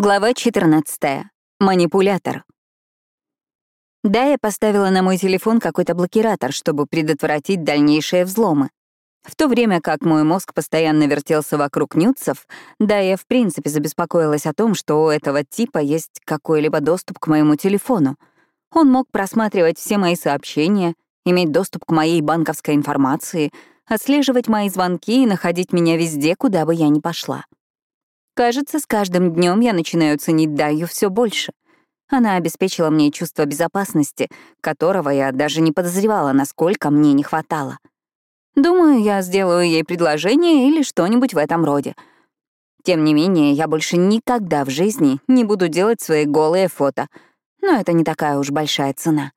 Глава 14. Манипулятор. Да, я поставила на мой телефон какой-то блокиратор, чтобы предотвратить дальнейшие взломы. В то время как мой мозг постоянно вертелся вокруг нюцев, да, я в принципе забеспокоилась о том, что у этого типа есть какой-либо доступ к моему телефону. Он мог просматривать все мои сообщения, иметь доступ к моей банковской информации, отслеживать мои звонки и находить меня везде, куда бы я ни пошла. Кажется, с каждым днем я начинаю ценить Даю все больше. Она обеспечила мне чувство безопасности, которого я даже не подозревала, насколько мне не хватало. Думаю, я сделаю ей предложение или что-нибудь в этом роде. Тем не менее, я больше никогда в жизни не буду делать свои голые фото. Но это не такая уж большая цена.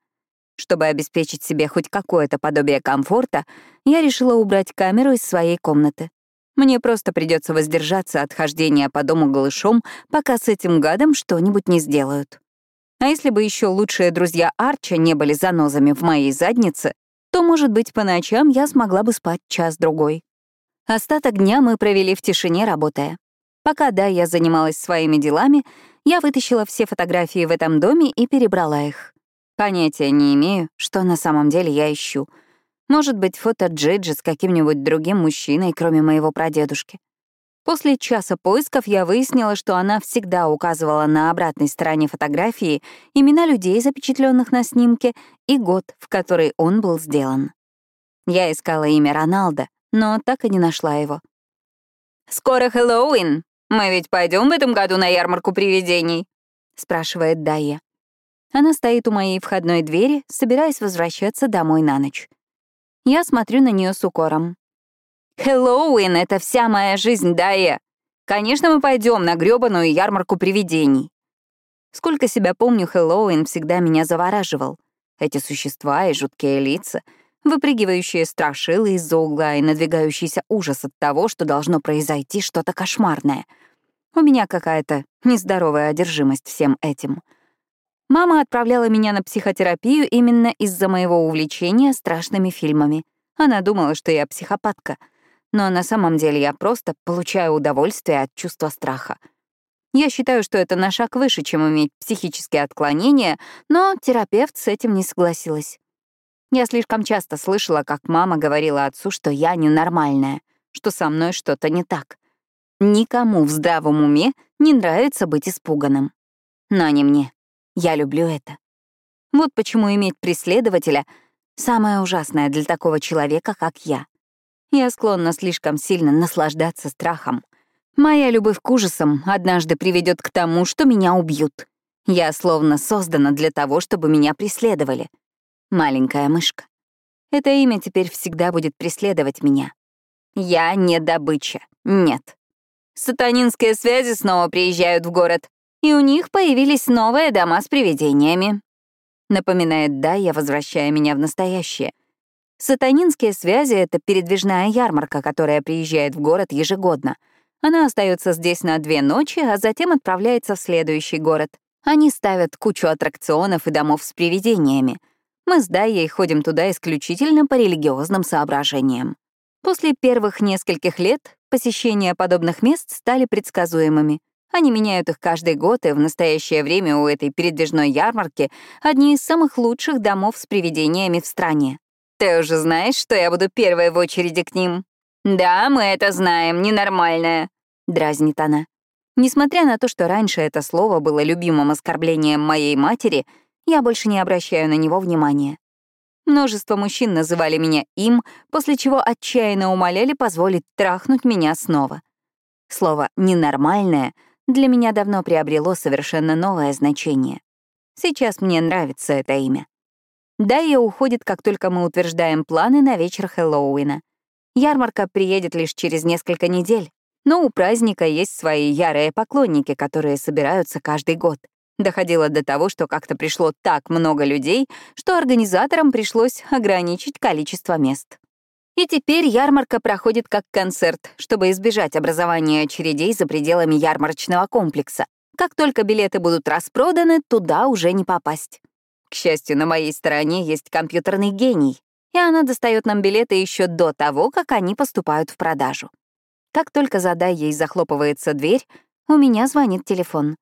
Чтобы обеспечить себе хоть какое-то подобие комфорта, я решила убрать камеру из своей комнаты. Мне просто придется воздержаться от хождения по дому голышом, пока с этим гадом что-нибудь не сделают. А если бы еще лучшие друзья Арча не были занозами в моей заднице, то, может быть, по ночам я смогла бы спать час-другой. Остаток дня мы провели в тишине, работая. Пока, да, я занималась своими делами, я вытащила все фотографии в этом доме и перебрала их. Понятия не имею, что на самом деле я ищу — может быть, фото Джиджи с каким-нибудь другим мужчиной, кроме моего прадедушки. После часа поисков я выяснила, что она всегда указывала на обратной стороне фотографии имена людей, запечатленных на снимке, и год, в который он был сделан. Я искала имя Роналда, но так и не нашла его. «Скоро Хэллоуин. Мы ведь пойдем в этом году на ярмарку привидений?» — спрашивает Дайя. Она стоит у моей входной двери, собираясь возвращаться домой на ночь. Я смотрю на нее с укором. «Хэллоуин — это вся моя жизнь, Дая. Конечно, мы пойдем на грёбаную ярмарку привидений». Сколько себя помню, Хэллоуин всегда меня завораживал. Эти существа и жуткие лица, выпрыгивающие страшилы из-за угла и надвигающийся ужас от того, что должно произойти что-то кошмарное. У меня какая-то нездоровая одержимость всем этим — Мама отправляла меня на психотерапию именно из-за моего увлечения страшными фильмами. Она думала, что я психопатка. Но на самом деле я просто получаю удовольствие от чувства страха. Я считаю, что это на шаг выше, чем иметь психические отклонения, но терапевт с этим не согласилась. Я слишком часто слышала, как мама говорила отцу, что я ненормальная, что со мной что-то не так. Никому в здравом уме не нравится быть испуганным. Но не мне. Я люблю это. Вот почему иметь преследователя — самое ужасное для такого человека, как я. Я склонна слишком сильно наслаждаться страхом. Моя любовь к ужасам однажды приведет к тому, что меня убьют. Я словно создана для того, чтобы меня преследовали. Маленькая мышка. Это имя теперь всегда будет преследовать меня. Я не добыча. Нет. Сатанинские связи снова приезжают в город и у них появились новые дома с привидениями. Напоминает Дайя, возвращая меня в настоящее. Сатанинские связи — это передвижная ярмарка, которая приезжает в город ежегодно. Она остается здесь на две ночи, а затем отправляется в следующий город. Они ставят кучу аттракционов и домов с привидениями. Мы с Дайей ходим туда исключительно по религиозным соображениям. После первых нескольких лет посещения подобных мест стали предсказуемыми — они меняют их каждый год, и в настоящее время у этой передвижной ярмарки одни из самых лучших домов с привидениями в стране. Ты уже знаешь, что я буду первой в очереди к ним? Да, мы это знаем, ненормальное, дразнит она. Несмотря на то, что раньше это слово было любимым оскорблением моей матери, я больше не обращаю на него внимания. Множество мужчин называли меня им, после чего отчаянно умоляли позволить трахнуть меня снова. Слово «ненормальное» для меня давно приобрело совершенно новое значение. Сейчас мне нравится это имя. Дайя уходит, как только мы утверждаем планы на вечер Хэллоуина. Ярмарка приедет лишь через несколько недель, но у праздника есть свои ярые поклонники, которые собираются каждый год. Доходило до того, что как-то пришло так много людей, что организаторам пришлось ограничить количество мест. И теперь ярмарка проходит как концерт, чтобы избежать образования очередей за пределами ярмарочного комплекса. Как только билеты будут распроданы, туда уже не попасть. К счастью, на моей стороне есть компьютерный гений, и она достает нам билеты еще до того, как они поступают в продажу. Как только за ей захлопывается дверь, у меня звонит телефон.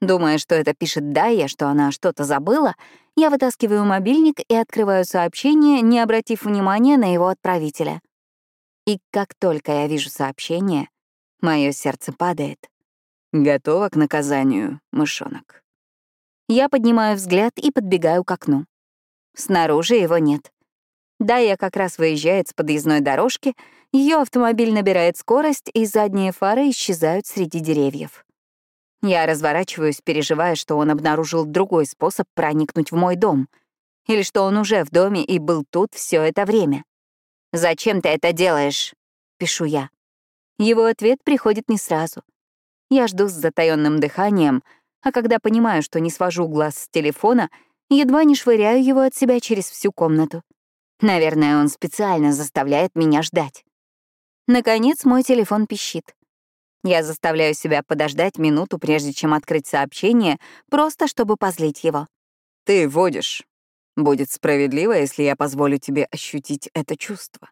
Думая, что это пишет Дайя, что она что-то забыла, я вытаскиваю мобильник и открываю сообщение, не обратив внимания на его отправителя. И как только я вижу сообщение, мое сердце падает. Готова к наказанию, мышонок. Я поднимаю взгляд и подбегаю к окну. Снаружи его нет. Дайя как раз выезжает с подъездной дорожки, ее автомобиль набирает скорость, и задние фары исчезают среди деревьев. Я разворачиваюсь, переживая, что он обнаружил другой способ проникнуть в мой дом. Или что он уже в доме и был тут все это время. «Зачем ты это делаешь?» — пишу я. Его ответ приходит не сразу. Я жду с затаённым дыханием, а когда понимаю, что не свожу глаз с телефона, едва не швыряю его от себя через всю комнату. Наверное, он специально заставляет меня ждать. Наконец, мой телефон пищит. Я заставляю себя подождать минуту, прежде чем открыть сообщение, просто чтобы позлить его. «Ты водишь. Будет справедливо, если я позволю тебе ощутить это чувство».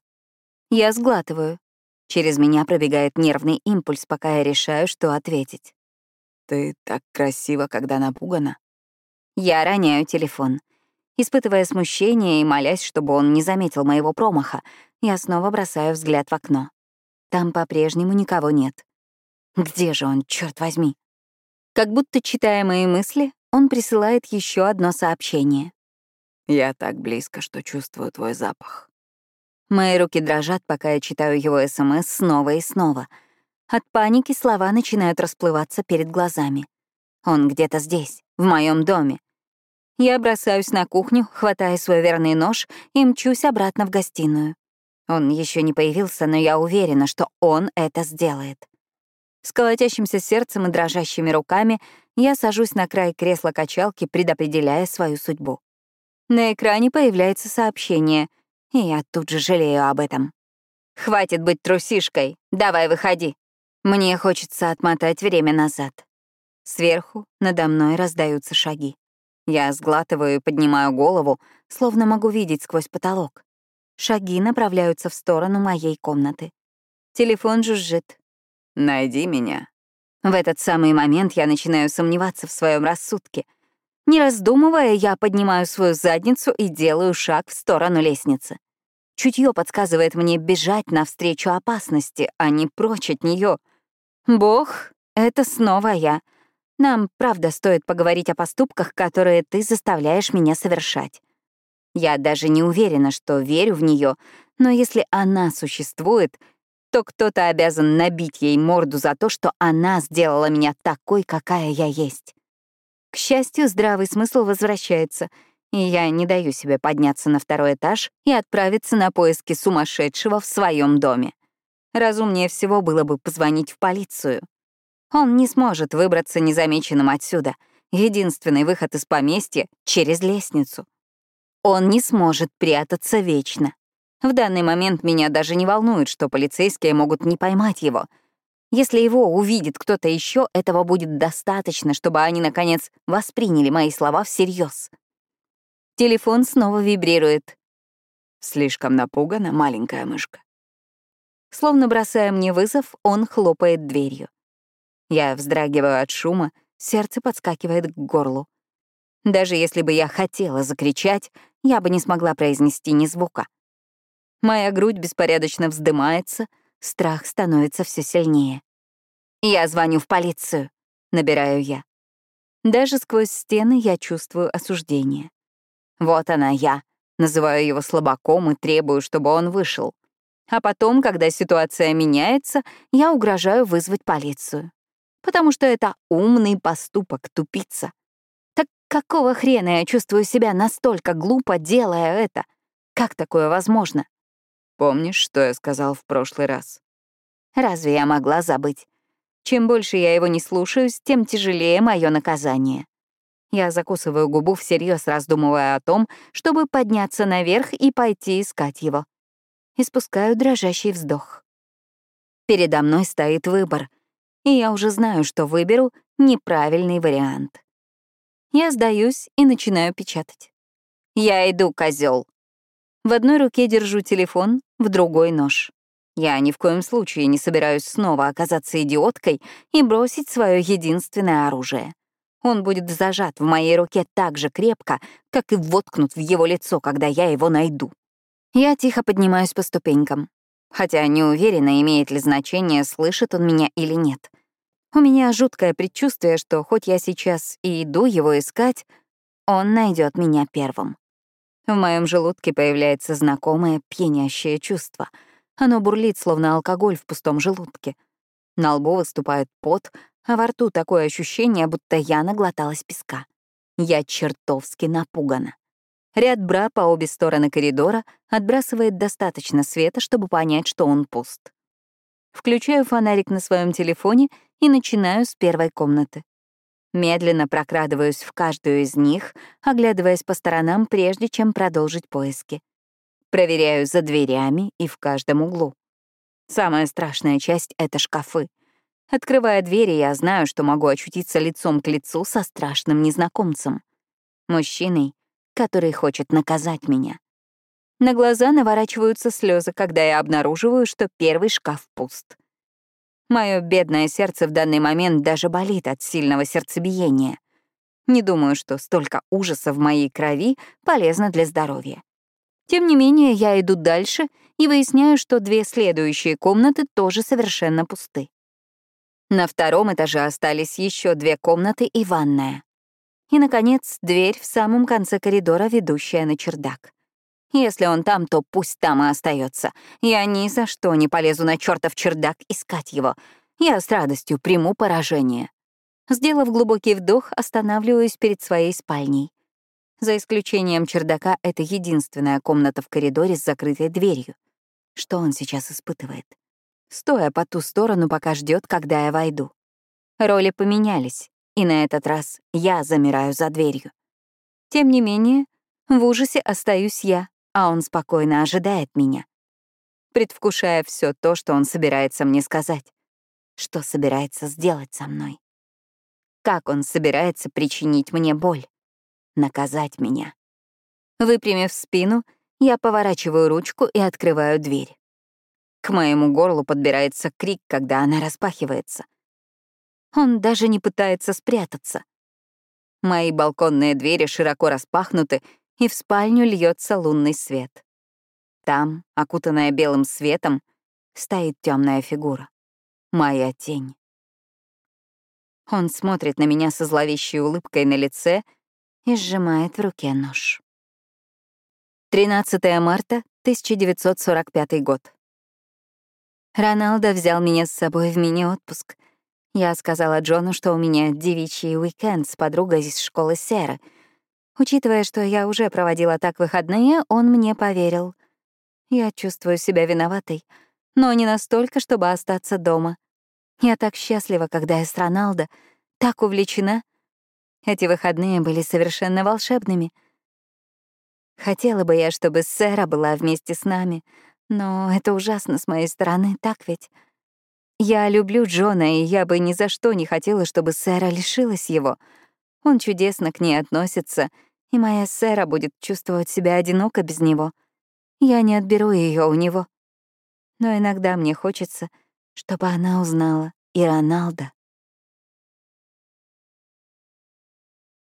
Я сглатываю. Через меня пробегает нервный импульс, пока я решаю, что ответить. «Ты так красиво, когда напугана». Я роняю телефон. Испытывая смущение и молясь, чтобы он не заметил моего промаха, я снова бросаю взгляд в окно. Там по-прежнему никого нет. Где же он, черт возьми? Как будто, читая мои мысли, он присылает еще одно сообщение. «Я так близко, что чувствую твой запах». Мои руки дрожат, пока я читаю его СМС снова и снова. От паники слова начинают расплываться перед глазами. Он где-то здесь, в моем доме. Я бросаюсь на кухню, хватая свой верный нож и мчусь обратно в гостиную. Он еще не появился, но я уверена, что он это сделает. С колотящимся сердцем и дрожащими руками я сажусь на край кресла-качалки, предопределяя свою судьбу. На экране появляется сообщение, и я тут же жалею об этом. «Хватит быть трусишкой, давай выходи». Мне хочется отмотать время назад. Сверху надо мной раздаются шаги. Я сглатываю и поднимаю голову, словно могу видеть сквозь потолок. Шаги направляются в сторону моей комнаты. Телефон жужжит. Найди меня». В этот самый момент я начинаю сомневаться в своем рассудке. Не раздумывая, я поднимаю свою задницу и делаю шаг в сторону лестницы. Чутье подсказывает мне бежать навстречу опасности, а не прочь от нее. Бог, это снова я. Нам, правда, стоит поговорить о поступках, которые ты заставляешь меня совершать. Я даже не уверена, что верю в нее, но если она существует, то кто-то обязан набить ей морду за то, что она сделала меня такой, какая я есть. К счастью, здравый смысл возвращается, и я не даю себе подняться на второй этаж и отправиться на поиски сумасшедшего в своем доме. Разумнее всего было бы позвонить в полицию. Он не сможет выбраться незамеченным отсюда. Единственный выход из поместья — через лестницу. Он не сможет прятаться вечно. В данный момент меня даже не волнует, что полицейские могут не поймать его. Если его увидит кто-то еще, этого будет достаточно, чтобы они, наконец, восприняли мои слова всерьез. Телефон снова вибрирует. Слишком напугана маленькая мышка. Словно бросая мне вызов, он хлопает дверью. Я вздрагиваю от шума, сердце подскакивает к горлу. Даже если бы я хотела закричать, я бы не смогла произнести ни звука. Моя грудь беспорядочно вздымается, страх становится все сильнее. «Я звоню в полицию», — набираю я. Даже сквозь стены я чувствую осуждение. Вот она я, называю его слабаком и требую, чтобы он вышел. А потом, когда ситуация меняется, я угрожаю вызвать полицию. Потому что это умный поступок тупица. Так какого хрена я чувствую себя настолько глупо, делая это? Как такое возможно? Помнишь, что я сказал в прошлый раз? Разве я могла забыть? Чем больше я его не слушаюсь, тем тяжелее мое наказание. Я закусываю губу всерьез, раздумывая о том, чтобы подняться наверх и пойти искать его. Испускаю дрожащий вздох. Передо мной стоит выбор, и я уже знаю, что выберу неправильный вариант. Я сдаюсь и начинаю печатать. «Я иду, козел. В одной руке держу телефон, в другой — нож. Я ни в коем случае не собираюсь снова оказаться идиоткой и бросить свое единственное оружие. Он будет зажат в моей руке так же крепко, как и воткнут в его лицо, когда я его найду. Я тихо поднимаюсь по ступенькам, хотя не уверена, имеет ли значение, слышит он меня или нет. У меня жуткое предчувствие, что хоть я сейчас и иду его искать, он найдет меня первым. В моем желудке появляется знакомое пьянящее чувство. Оно бурлит, словно алкоголь в пустом желудке. На лбу выступает пот, а во рту такое ощущение, будто я наглоталась песка. Я чертовски напугана. Ряд бра по обе стороны коридора отбрасывает достаточно света, чтобы понять, что он пуст. Включаю фонарик на своем телефоне и начинаю с первой комнаты. Медленно прокрадываюсь в каждую из них, оглядываясь по сторонам, прежде чем продолжить поиски. Проверяю за дверями и в каждом углу. Самая страшная часть — это шкафы. Открывая двери, я знаю, что могу очутиться лицом к лицу со страшным незнакомцем. Мужчиной, который хочет наказать меня. На глаза наворачиваются слезы, когда я обнаруживаю, что первый шкаф пуст. Мое бедное сердце в данный момент даже болит от сильного сердцебиения. Не думаю, что столько ужаса в моей крови полезно для здоровья. Тем не менее, я иду дальше и выясняю, что две следующие комнаты тоже совершенно пусты. На втором этаже остались еще две комнаты и ванная. И, наконец, дверь в самом конце коридора, ведущая на чердак. Если он там, то пусть там и остается. Я ни за что не полезу на чертов чердак искать его. Я с радостью приму поражение. Сделав глубокий вдох, останавливаюсь перед своей спальней. За исключением чердака, это единственная комната в коридоре с закрытой дверью. Что он сейчас испытывает? Стоя по ту сторону, пока ждет, когда я войду. Роли поменялись, и на этот раз я замираю за дверью. Тем не менее, в ужасе остаюсь я, а он спокойно ожидает меня, предвкушая все то, что он собирается мне сказать, что собирается сделать со мной. Как он собирается причинить мне боль, наказать меня. Выпрямив спину, я поворачиваю ручку и открываю дверь. К моему горлу подбирается крик, когда она распахивается. Он даже не пытается спрятаться. Мои балконные двери широко распахнуты, и в спальню льется лунный свет. Там, окутанная белым светом, стоит темная фигура. Моя тень. Он смотрит на меня со зловещей улыбкой на лице и сжимает в руке нож. 13 марта 1945 год. Роналдо взял меня с собой в мини-отпуск. Я сказала Джону, что у меня девичий уикенд с подругой из школы Серы — Учитывая, что я уже проводила так выходные, он мне поверил. Я чувствую себя виноватой, но не настолько, чтобы остаться дома. Я так счастлива, когда я с Роналдо, так увлечена. Эти выходные были совершенно волшебными. Хотела бы я, чтобы Сэра была вместе с нами, но это ужасно с моей стороны, так ведь? Я люблю Джона, и я бы ни за что не хотела, чтобы Сэра лишилась его. Он чудесно к ней относится — и моя Сэра будет чувствовать себя одиноко без него. Я не отберу ее у него. Но иногда мне хочется, чтобы она узнала и Роналда,